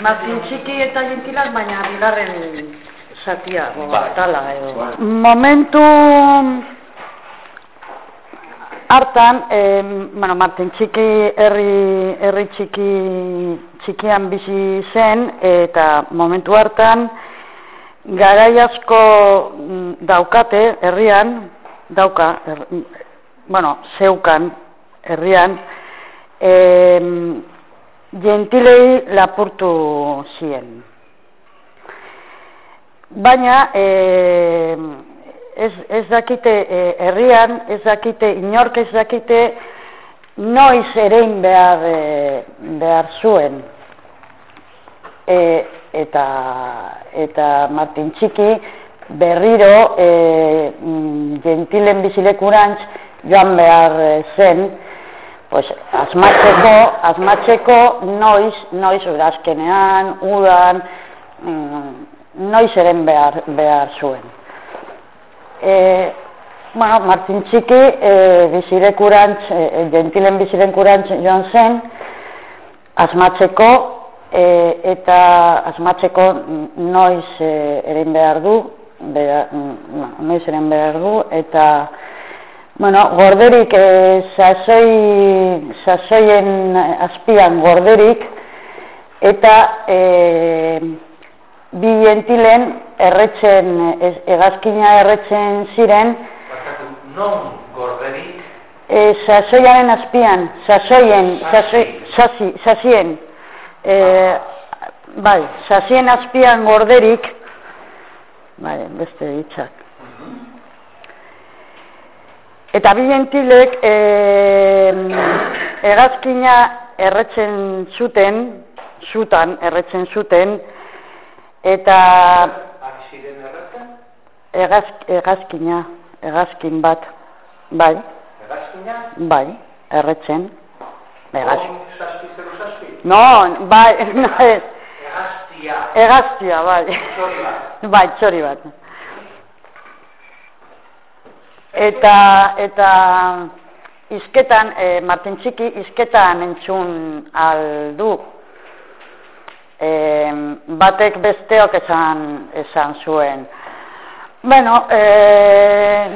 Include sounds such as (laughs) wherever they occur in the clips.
Martin txiki eta gentilak, baina bigarren zatia, Bai. tala edo. Bai. Momentu hartan, eh, bueno, Martin txiki herri, herri txiki txikian bizi zen, eta momentu hartan, garai asko mm, daukate herrian, dauka, er, bueno, zeukan herrian, em, gentilei lapurtu zien. Baina, e, ez, ez dakite e, herrian, ez dakite, inork ez dakite, noiz erein behar, e, behar zuen. E, eta, eta Martin Txiki berriro e, gentilen bizilekurantz joan behar zen, pues, asmatzeko, asmatzeko noiz, noiz urazkenean, udan, mm, noiz eren behar, behar zuen. E, bueno, Martin Txiki e, bizirekurantz, e, gentilen bizirekurantz joan zen, asmatzeko, e, eta asmatzeko noiz e, eren behar du, behar, mm, noiz eren behar du, eta Bueno, gorderik, e, sasoi, sasoien azpian gorderik, eta e, bi gentilen erretzen, ez, egazkina erretzen ziren, Barkatu, non gorderik, e, sasoiaren azpian, sasoien, sasoi, sasi, sasien, e, bai, sasien azpian gorderik, bai, beste ditzak. Eta bi gentilek e, egazkina erretzen zuten, zutan erretzen zuten, eta ari ziren erratzen, egaz, egazkina, egazkin bat, bai, egazkina, bai, erretzen, egaz. on zazpi zero zazpi, No, bai, (laughs) no, ez, egaztia, egaztia, bai, txori bat. bai, txori bat. Eta, eta izketan, e, Martin Txiki izketan entzun aldu. E, batek besteok esan, esan zuen. Bueno, e,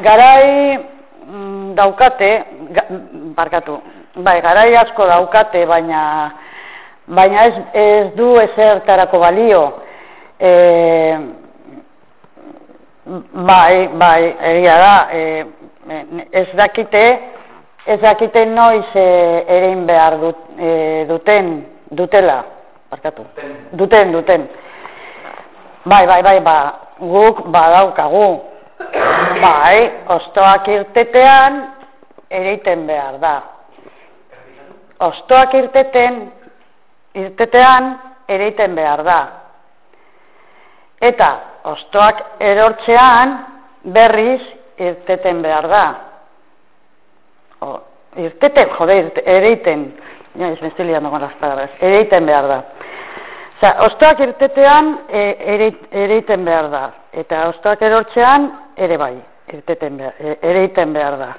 garai mm, daukate, ga, barkatu, bai, garai asko daukate, baina, baina ez, ez du ezertarako balio. E, Bai, bai, egia da, e, ez dakite, ez dakite noiz e, erein behar dut, e, duten, dutela, barkatu, Duten. duten, duten. Bai, bai, bai, ba, guk badaukagu, bai, ostoak irtetean ereiten behar da. Ostoak irteten, irtetean ereiten behar da. Eta ostoak erortzean berriz irteten behar da. O, irteten, jode, irte, ereiten. Ja, ez liando con las. Ereiten behar da. Osa, ostoak irtetean e, ere, ereiten behar da. Eta ostoak erortzean ere bai, irteten behar, e, ereiten behar da.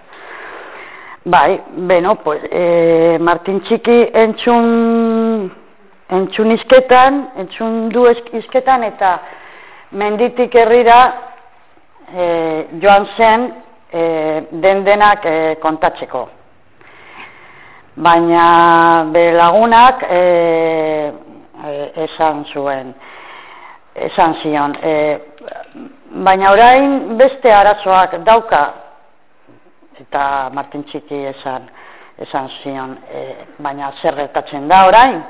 Bai, beno, pues, e, Martin Txiki entzun, entzun izketan, entzun du izketan, eta menditik herrira e, joan zen e, den denak e, kontatzeko. Baina be lagunak e, e, esan zuen, esan zion. E, baina orain beste arazoak dauka, eta Martin Txiki esan, esan zion, e, baina zer gertatzen da orain.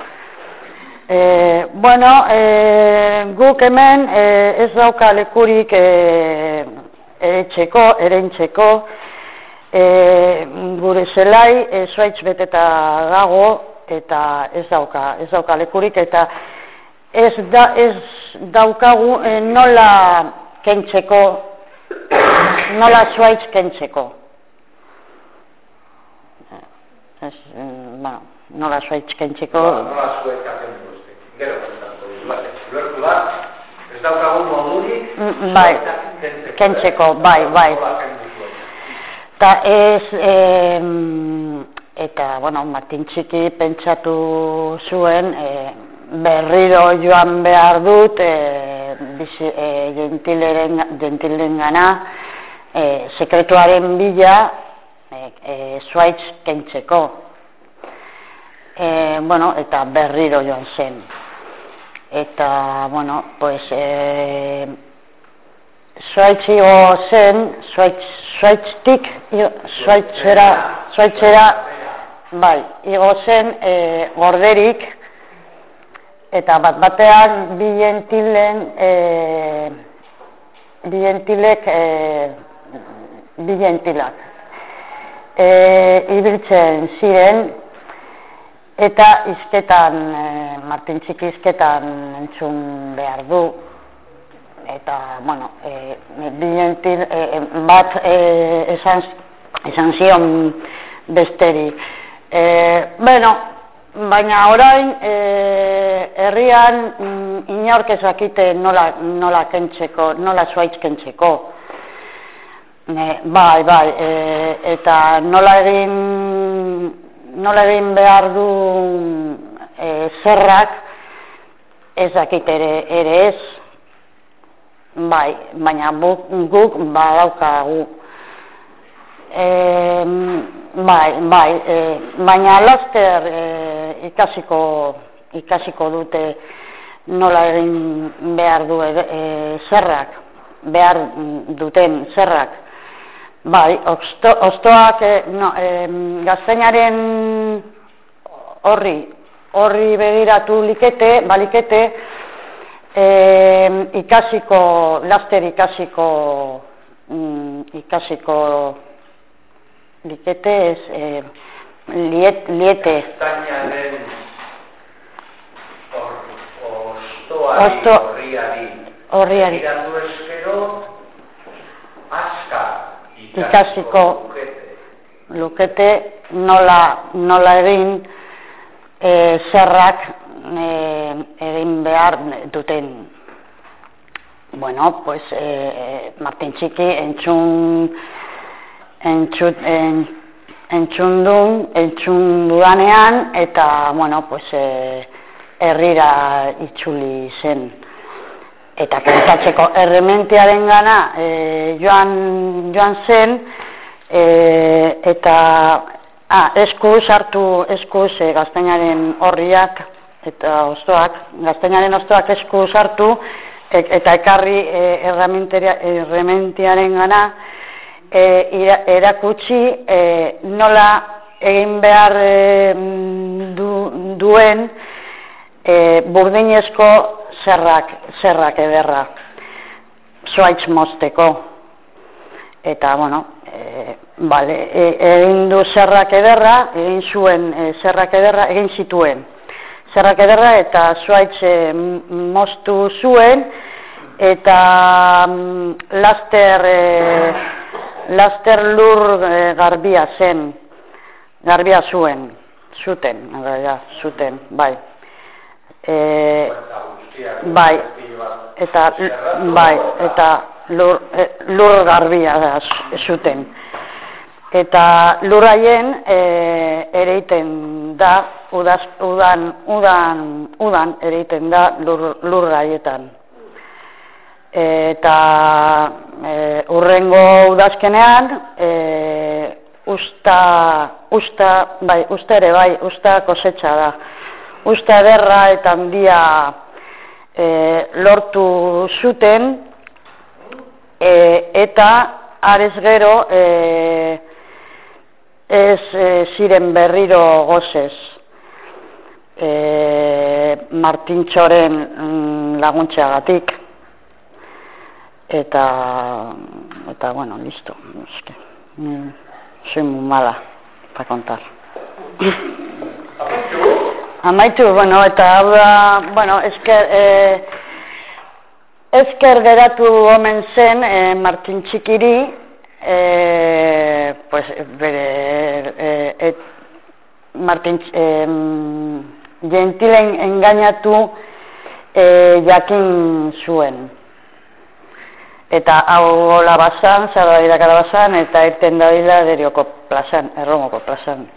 E, bueno, e, guk hemen e, ez dauka lekurik e, eretxeko, erentxeko, e, gure zelai e, zuaitz beteta dago eta ez dauka, ez dauka lekurik eta ez, da, ez daukagu e, nola kentzeko, nola zuaitz kentzeko. Ez, bueno, nola zuaitz kentzeko, Nola zuek atendu uste. Gero, kontatuko dizu, bale. Ulertu da, ez daukagu modurik, bai, kentzeko, kentzeko, eh? bai, bai. Kendu zuen. Eta ez, em, eta, bueno, Martin Txiki pentsatu zuen, e, berriro joan behar dut e, bizi, e, gentileren, gentileren gana e, sekretuaren bila e, e, zuaitz kentzeko. E, bueno, eta berriro joan zen. Eta, bueno, pues, e, zuaitz zen, zuaitz, zuaitztik, zuaitzera, zuaitzera, bai, igo zen e, gorderik, eta bat batean bi gentilen e, bi gentilek e, bi gentilak e, ibiltzen ziren eta izketan e, Martin Txiki izketan entzun behar du eta bueno e, bi gentil e, bat e, esan, esan zion besteri e, bueno, Baina orain e, herrian mm, inork ezakite nola, nola kentzeko, nola zuaitz kentzeko. E, bai, bai, e, eta nola egin, nola egin behar du e, zerrak ezakite ere, ere ez. Bai, baina guk, guk badaukagu. E, bai, bai, e, baina laster e, ikasiko ikasiko dute nola egin behar du e, zerrak, behar duten zerrak. Bai, osto, ostoak no, gaztainaren horri, horri begiratu likete, balikete, e, ikasiko, laster ikasiko, mm, ikasiko likete ez, e, liet, liete. Gaztainaren ostoari Osto, horriari. Horriari. Eskero, aska ikasiko lukete. lukete nola, nola egin e, zerrak e, egin behar duten. Bueno, pues e, Martin Txiki entzun entzut, en, entzundun, entzundudanean, eta, bueno, pues, e, herrira itzuli zen. Eta kantatzeko errementearen gana e, joan, joan zen, e, eta ah, eskuz hartu, eskuz e, gaztainaren horriak, eta ostoak, gaztainaren ostoak eskuz hartu, e, eta ekarri e, errementearen gana, e, erakutsi e, nola egin behar e, du, duen e, burdinezko zerrak, zerrak ederra, zuaitz mozteko. Eta, bueno, e, vale, e, egin du zerrak ederra, egin zuen e, zerrak ederra, egin zituen. Zerrak ederra eta zuaitz e, moztu zuen, eta mm, laster... E, laster lur e, garbia zen, garbia zuen, zuten, ja, zuten, bai. E, bai, eta, bai, eta lur, e, lur garbia da, zuten. Eta lurraien e, ereiten da, udaz, udan, udan, udan ereiten da lur, lurraietan eta e, urrengo udazkenean e, usta, usta, bai, usta ere bai, usta kosetxa da. Usta ederra eta handia e, lortu zuten e, eta arez gero e, ez e, ziren berriro gozez. E, Martintxoren mm, eta eta bueno, listo. Es que mm, soy mala para contar. Amaitu, bueno, eta hau da, bueno, esker, eh, esker geratu omen zen eh, Martin Txikiri, eh, pues, bere, eh, et, Martin eh, Gentilen engainatu eh, jakin zuen eta hau gola basan, zara basan, eta irten da derioko plazan, erromoko plazan.